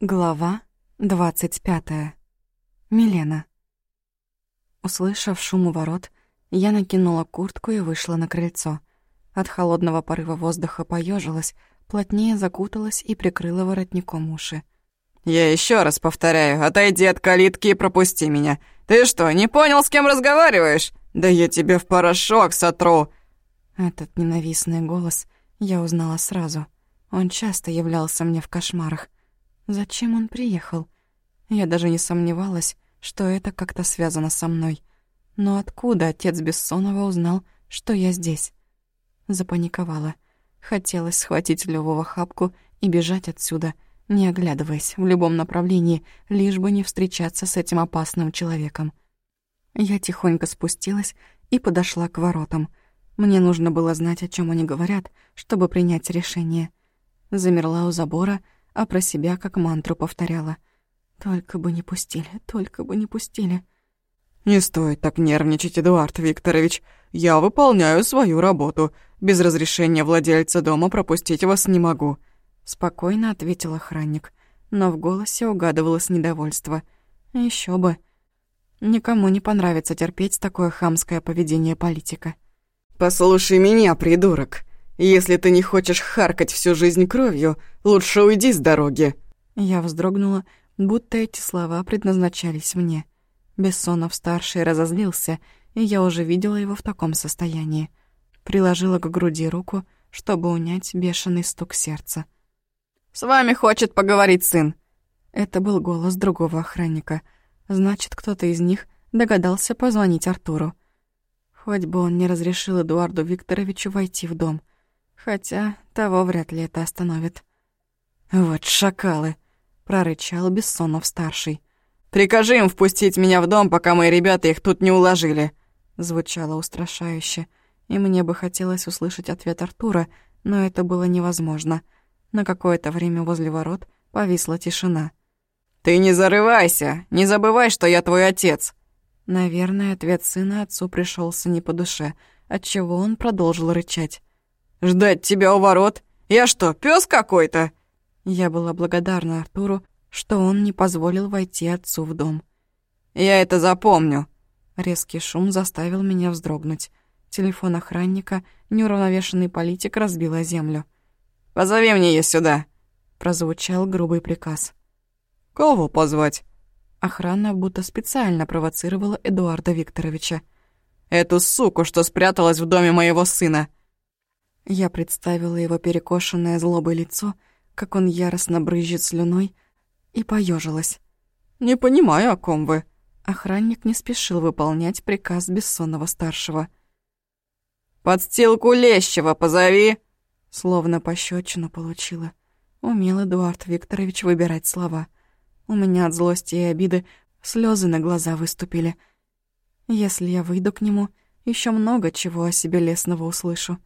Глава двадцать пятая. Милена. Услышав шум у ворот, я накинула куртку и вышла на крыльцо. От холодного порыва воздуха поежилась, плотнее закуталась и прикрыла воротником уши. «Я еще раз повторяю, отойди от калитки и пропусти меня. Ты что, не понял, с кем разговариваешь? Да я тебе в порошок сотру!» Этот ненавистный голос я узнала сразу. Он часто являлся мне в кошмарах. Зачем он приехал? Я даже не сомневалась, что это как-то связано со мной. Но откуда отец Бессонова узнал, что я здесь? Запаниковала. Хотелось схватить Лёву в охапку и бежать отсюда, не оглядываясь в любом направлении, лишь бы не встречаться с этим опасным человеком. Я тихонько спустилась и подошла к воротам. Мне нужно было знать, о чем они говорят, чтобы принять решение. Замерла у забора, а про себя как мантру повторяла. «Только бы не пустили, только бы не пустили». «Не стоит так нервничать, Эдуард Викторович. Я выполняю свою работу. Без разрешения владельца дома пропустить вас не могу», — спокойно ответил охранник, но в голосе угадывалось недовольство. Еще бы. Никому не понравится терпеть такое хамское поведение политика. «Послушай меня, придурок. Если ты не хочешь харкать всю жизнь кровью, лучше уйди с дороги». Я вздрогнула, будто эти слова предназначались мне. Бессонов-старший разозлился, и я уже видела его в таком состоянии. Приложила к груди руку, чтобы унять бешеный стук сердца. «С вами хочет поговорить сын!» Это был голос другого охранника. Значит, кто-то из них догадался позвонить Артуру. Хоть бы он не разрешил Эдуарду Викторовичу войти в дом. Хотя того вряд ли это остановит. «Вот шакалы!» — прорычал Бессонов-старший. «Прикажи им впустить меня в дом, пока мои ребята их тут не уложили!» Звучало устрашающе, и мне бы хотелось услышать ответ Артура, но это было невозможно. На какое-то время возле ворот повисла тишина. «Ты не зарывайся! Не забывай, что я твой отец!» Наверное, ответ сына отцу пришелся не по душе, отчего он продолжил рычать. Ждать тебя у ворот? Я что, пес какой-то?» Я была благодарна Артуру, что он не позволил войти отцу в дом. «Я это запомню!» Резкий шум заставил меня вздрогнуть. Телефон охранника, неуравновешенный политик, разбил о землю. «Позови мне ее сюда!» Прозвучал грубый приказ. «Кого позвать?» Охрана будто специально провоцировала Эдуарда Викторовича. «Эту суку, что спряталась в доме моего сына!» Я представила его перекошенное злобой лицо, как он яростно брызжет слюной, и поежилась. «Не понимаю, о ком вы». Охранник не спешил выполнять приказ бессонного-старшего. «Подстилку лещего позови!» Словно пощечину получила. Умел Эдуард Викторович выбирать слова. У меня от злости и обиды слезы на глаза выступили. Если я выйду к нему, еще много чего о себе лесного услышу.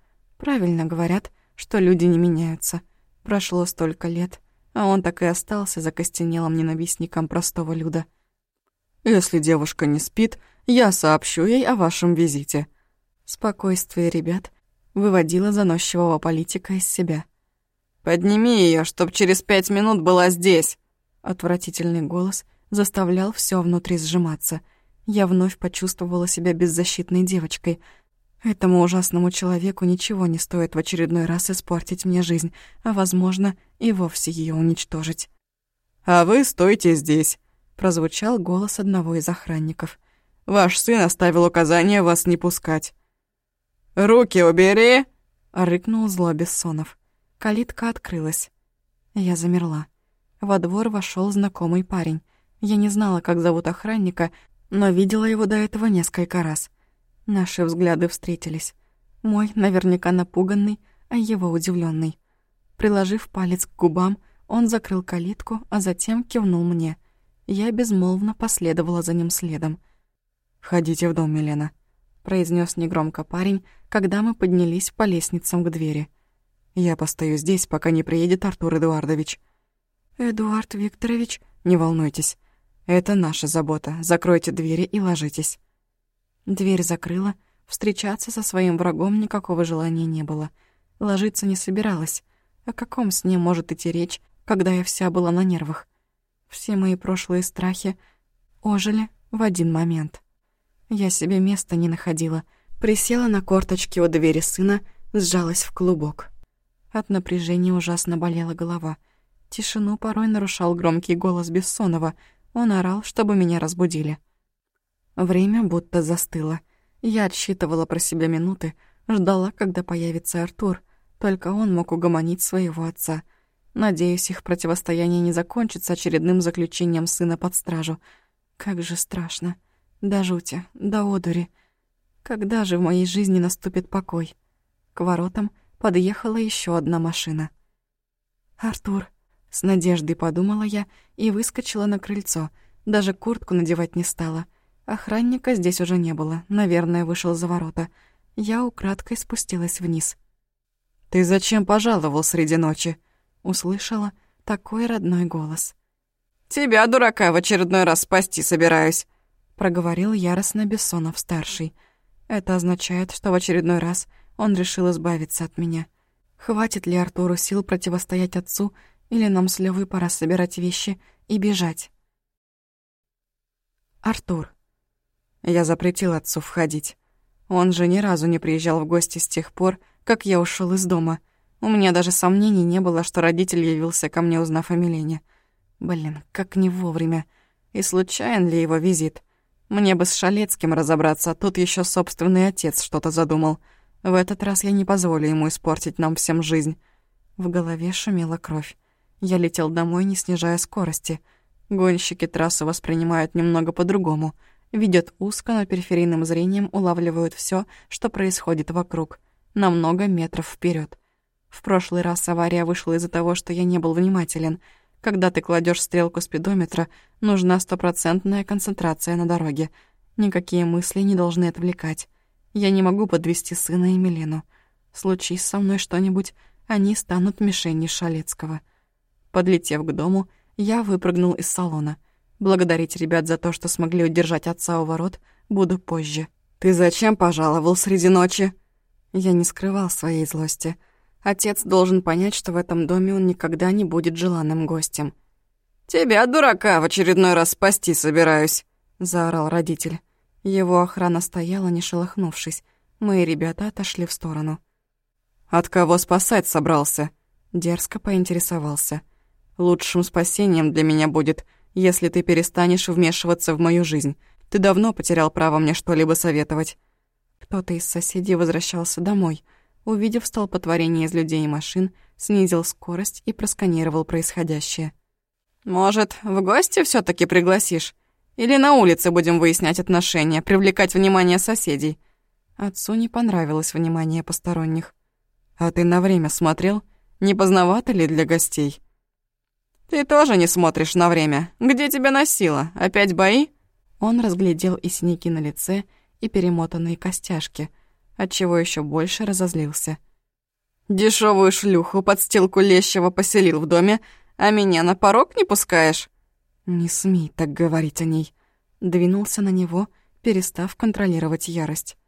Правильно говорят, что люди не меняются. Прошло столько лет, а он так и остался закостенелым ненавистником простого люда. «Если девушка не спит, я сообщу ей о вашем визите». Спокойствие ребят выводило заносчивого политика из себя. «Подними ее, чтоб через пять минут была здесь!» Отвратительный голос заставлял все внутри сжиматься. Я вновь почувствовала себя беззащитной девочкой — Этому ужасному человеку ничего не стоит в очередной раз испортить мне жизнь, а, возможно, и вовсе ее уничтожить. «А вы стойте здесь», — прозвучал голос одного из охранников. «Ваш сын оставил указание вас не пускать». «Руки убери!» — рыкнул зло Бессонов. Калитка открылась. Я замерла. Во двор вошел знакомый парень. Я не знала, как зовут охранника, но видела его до этого несколько раз — Наши взгляды встретились. Мой наверняка напуганный, а его удивленный. Приложив палец к губам, он закрыл калитку, а затем кивнул мне. Я безмолвно последовала за ним следом. «Входите в дом, Милена», — произнес негромко парень, когда мы поднялись по лестницам к двери. «Я постою здесь, пока не приедет Артур Эдуардович». «Эдуард Викторович...» «Не волнуйтесь. Это наша забота. Закройте двери и ложитесь». Дверь закрыла, встречаться со своим врагом никакого желания не было. Ложиться не собиралась. О каком сне может идти речь, когда я вся была на нервах? Все мои прошлые страхи ожили в один момент. Я себе места не находила. Присела на корточки у двери сына, сжалась в клубок. От напряжения ужасно болела голова. Тишину порой нарушал громкий голос Бессонова. Он орал, чтобы меня разбудили. Время будто застыло. Я отсчитывала про себя минуты, ждала, когда появится Артур. Только он мог угомонить своего отца. Надеюсь, их противостояние не закончится очередным заключением сына под стражу. Как же страшно. До жути, до одури. Когда же в моей жизни наступит покой? К воротам подъехала еще одна машина. «Артур», — с надеждой подумала я и выскочила на крыльцо. Даже куртку надевать не стала. Охранника здесь уже не было, наверное, вышел за ворота. Я украдкой спустилась вниз. «Ты зачем пожаловал среди ночи?» Услышала такой родной голос. «Тебя, дурака, в очередной раз спасти собираюсь», — проговорил яростно Бессонов-старший. Это означает, что в очередной раз он решил избавиться от меня. Хватит ли Артуру сил противостоять отцу, или нам с Левой пора собирать вещи и бежать? Артур. Я запретил отцу входить. Он же ни разу не приезжал в гости с тех пор, как я ушел из дома. У меня даже сомнений не было, что родитель явился ко мне, узнав о Милене. Блин, как не вовремя. И случайен ли его визит? Мне бы с Шалецким разобраться, а тут еще собственный отец что-то задумал. В этот раз я не позволю ему испортить нам всем жизнь. В голове шумела кровь. Я летел домой, не снижая скорости. Гонщики трассу воспринимают немного по-другому. Видят узко, но периферийным зрением улавливают все, что происходит вокруг. На много метров вперед. В прошлый раз авария вышла из-за того, что я не был внимателен — когда ты кладешь стрелку спидометра, нужна стопроцентная концентрация на дороге. Никакие мысли не должны отвлекать. Я не могу подвести сына и Милену. Случись со мной что-нибудь, они станут мишенью Шалецкого. Подлетев к дому, я выпрыгнул из салона. Благодарить ребят за то, что смогли удержать отца у ворот, буду позже. «Ты зачем пожаловал среди ночи?» Я не скрывал своей злости — Отец должен понять, что в этом доме он никогда не будет желанным гостем. «Тебя, дурака, в очередной раз спасти собираюсь», — заорал родитель. Его охрана стояла, не шелохнувшись. Мои ребята отошли в сторону. «От кого спасать собрался?» Дерзко поинтересовался. «Лучшим спасением для меня будет, если ты перестанешь вмешиваться в мою жизнь. Ты давно потерял право мне что-либо советовать». Кто-то из соседей возвращался домой — увидев столпотворение из людей и машин, снизил скорость и просканировал происходящее. «Может, в гости все таки пригласишь? Или на улице будем выяснять отношения, привлекать внимание соседей?» Отцу не понравилось внимание посторонних. «А ты на время смотрел? Не поздновато ли для гостей?» «Ты тоже не смотришь на время. Где тебя носило? Опять бои?» Он разглядел и синяки на лице, и перемотанные костяшки — отчего еще больше разозлился. Дешевую шлюху под стилку лещего поселил в доме, а меня на порог не пускаешь?» «Не смей так говорить о ней», — двинулся на него, перестав контролировать ярость.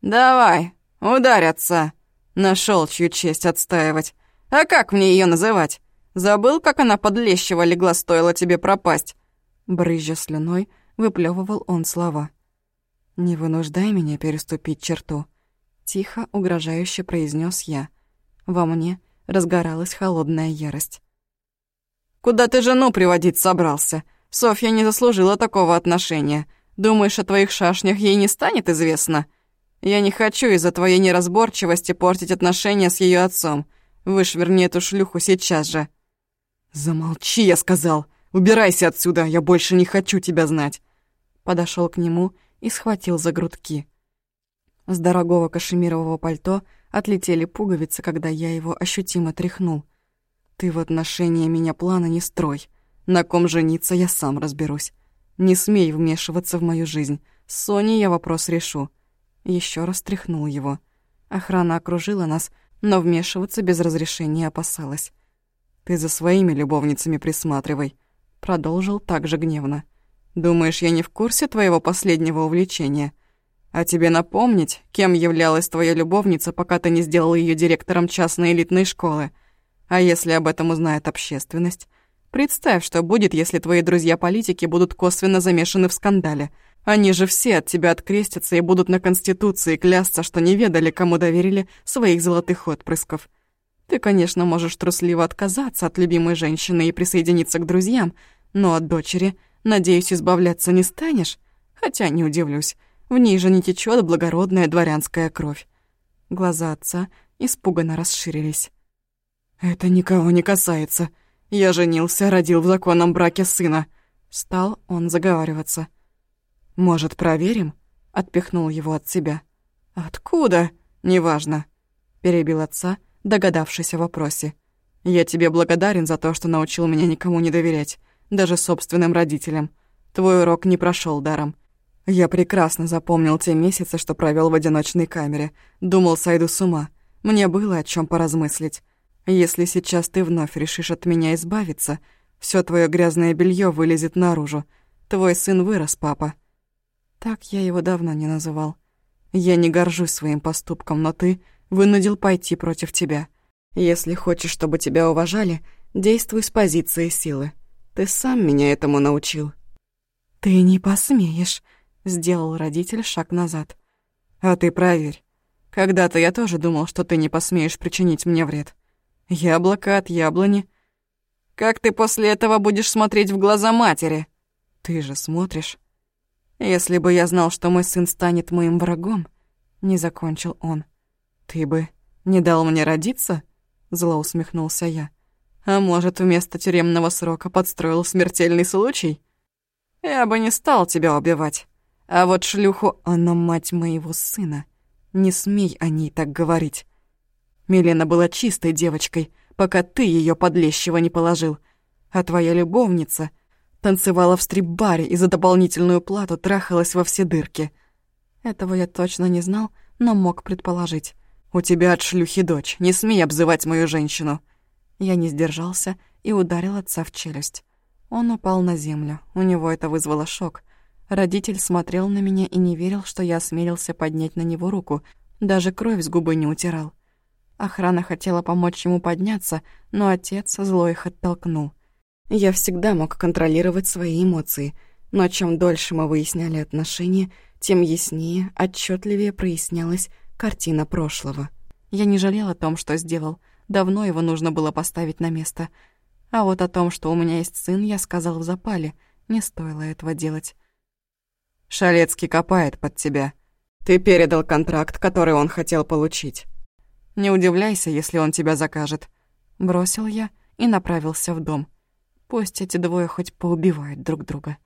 «Давай, ударь отца!» Нашел чью честь отстаивать. А как мне ее называть? Забыл, как она под лещего легла, стоило тебе пропасть?» Брызжа слюной, выплевывал он слова. «Не вынуждай меня переступить черту», Тихо, угрожающе произнес я. Во мне разгоралась холодная ярость. «Куда ты жену приводить собрался? Софья не заслужила такого отношения. Думаешь, о твоих шашнях ей не станет известно? Я не хочу из-за твоей неразборчивости портить отношения с ее отцом. Вышверни эту шлюху сейчас же». «Замолчи, я сказал! Убирайся отсюда, я больше не хочу тебя знать!» Подошел к нему и схватил за грудки. С дорогого кашемирового пальто отлетели пуговицы, когда я его ощутимо тряхнул. «Ты в отношении меня плана не строй. На ком жениться я сам разберусь. Не смей вмешиваться в мою жизнь. С Соней я вопрос решу». Еще раз тряхнул его. Охрана окружила нас, но вмешиваться без разрешения опасалась. «Ты за своими любовницами присматривай», — продолжил также гневно. «Думаешь, я не в курсе твоего последнего увлечения?» А тебе напомнить, кем являлась твоя любовница, пока ты не сделал ее директором частной элитной школы? А если об этом узнает общественность? Представь, что будет, если твои друзья-политики будут косвенно замешаны в скандале. Они же все от тебя открестятся и будут на Конституции клясться, что не ведали, кому доверили своих золотых отпрысков. Ты, конечно, можешь трусливо отказаться от любимой женщины и присоединиться к друзьям, но от дочери, надеюсь, избавляться не станешь? Хотя не удивлюсь, в ней же не течет благородная дворянская кровь. Глаза отца испуганно расширились. «Это никого не касается. Я женился, родил в законном браке сына». Стал он заговариваться. «Может, проверим?» — отпихнул его от себя. «Откуда?» «Неважно», — перебил отца, догадавшись о вопросе. «Я тебе благодарен за то, что научил меня никому не доверять, даже собственным родителям. Твой урок не прошел даром. Я прекрасно запомнил те месяцы, что провел в одиночной камере. Думал, сойду с ума. Мне было о чем поразмыслить. Если сейчас ты вновь решишь от меня избавиться, все твое грязное белье вылезет наружу. Твой сын вырос, папа. Так я его давно не называл. Я не горжусь своим поступком, но ты вынудил пойти против тебя. Если хочешь, чтобы тебя уважали, действуй с позиции силы. Ты сам меня этому научил. Ты не посмеешь, сделал родитель шаг назад. А ты проверь. Когда-то я тоже думал, что ты не посмеешь причинить мне вред. Яблоко от яблони. Как ты после этого будешь смотреть в глаза матери? Ты же смотришь. Если бы я знал, что мой сын станет моим врагом, не закончил он. Ты бы не дал мне родиться? Зло усмехнулся я. А может, вместо тюремного срока подстроил смертельный случай? Я бы не стал тебя убивать. А вот шлюху, она мать моего сына. Не смей о ней так говорить. Милена была чистой девочкой, пока ты ее подлещего не положил. А твоя любовница танцевала в стрип-баре и за дополнительную плату трахалась во все дырки. Этого я точно не знал, но мог предположить. «У тебя от шлюхи дочь, не смей обзывать мою женщину!» Я не сдержался и ударил отца в челюсть. Он упал на землю, у него это вызвало шок. Родитель смотрел на меня и не верил, что я осмелился поднять на него руку, даже кровь с губы не утирал. Охрана хотела помочь ему подняться, но отец зло их оттолкнул. Я всегда мог контролировать свои эмоции, но чем дольше мы выясняли отношения, тем яснее, отчетливее прояснялась картина прошлого. Я не жалел о том, что сделал. Давно его нужно было поставить на место. А вот о том, что у меня есть сын, я сказал в запале. Не стоило этого делать. «Шалецкий копает под тебя. Ты передал контракт, который он хотел получить. Не удивляйся, если он тебя закажет». Бросил я и направился в дом. Пусть эти двое хоть поубивают друг друга.